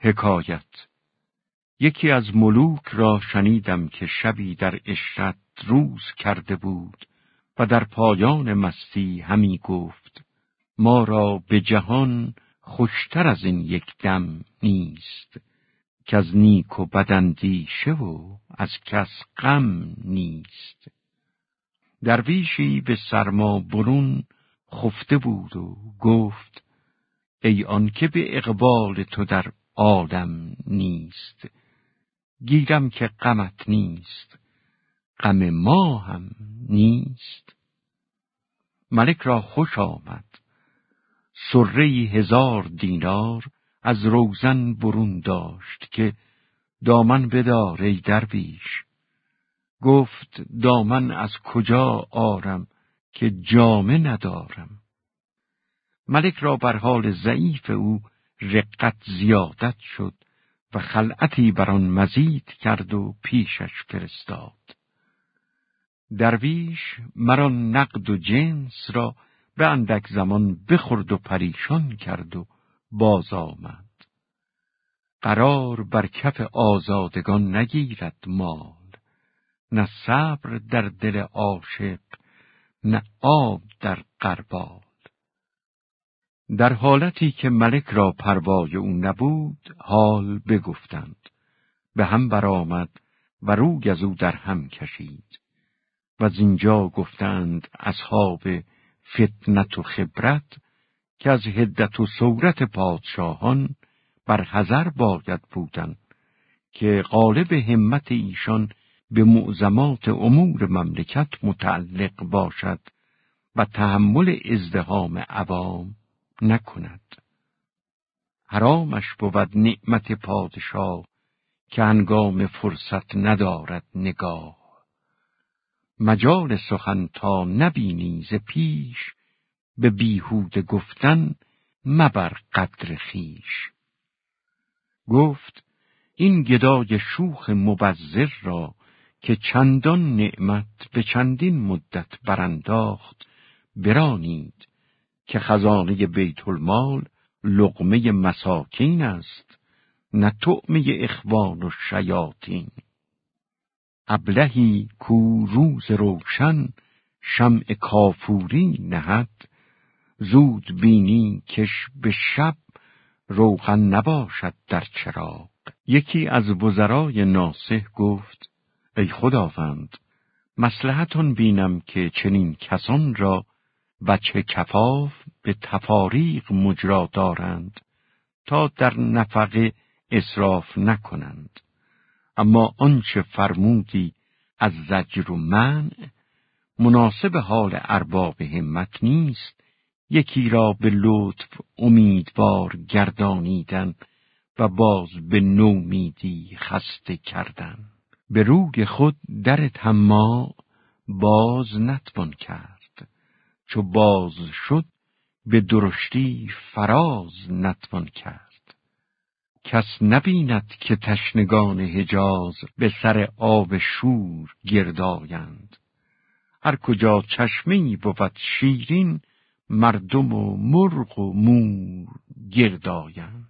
حکایت. یکی از ملوک را شنیدم که شبی در اشرت روز کرده بود و در پایان مستی همی گفت ما را به جهان خوشتر از این یک دم نیست که از نیک و بدندیشه و از کس غم نیست. درویشی به سرما برون خفته بود و گفت ای آن که به اقبال تو در عالم نیست گیرم که غمت نیست غم ما هم نیست. ملک را خوش آمد سره هزار دینار از روزن برون داشت که دامن بدار ای درویش. گفت دامن از کجا آرم که جامه ندارم؟ ملک را بر حال ضعیف او رقت زیادت شد و خلعتی بر آن مزید کرد و پیشش فرستاد. درویش مرا نقد و جنس را به اندک زمان بخورد و پریشان کرد و باز آمد. قرار بر کف آزادگان نگیرد مال. نه صبر در دل عاشق نه آب در قربال در حالتی که ملک را پروای او نبود حال بگفتند. به هم برآمد و روی از او در هم کشید. و از اینجا گفتند اصحاب فتنت و خبرت که از هدت و صورت پادشاهان بر حذر باید بودن که غالب همت ایشان به معظمات امور مملکت متعلق باشد و تحمل ازدهام عوام نکند. حرامش بود نعمت پادشاه که انگام فرصت ندارد نگاه. مجال سخن تا نبینی ز پیش به بیهود گفتن مبر قدر خیش. گفت این گدای شوخ مبذر را که چندان نعمت به چندین مدت برانداخت برانید که خزانه بیت المال لقمه مساکین است نه طعمه اخوان و شیاطین. ابلهی کو روز روشن شمع کافوری نهد زود بینی کش به شب روغن نباشد در چراغ. یکی از وزرای ناسه گفت ای خداوند مسلحتون بینم که چنین کسان را بچه کفاف به تفاریق مجرا دارند تا در نفقه اصراف نکنند. اما آنچه فرمودی از زجر و منع مناسب حال ارباب همت نیست. یکی را به لطف امیدوار گردانیدن و باز به نومیدی خسته کردن. به روی خود در تما باز نتوان کرد. چو باز شد به درشتی فراز نتوان کرد. کس نبیند که تشنگان حجاز به سر آب شور گردایند هر کجا چشمی بود شیرین مردم و مرغ و مور گردایند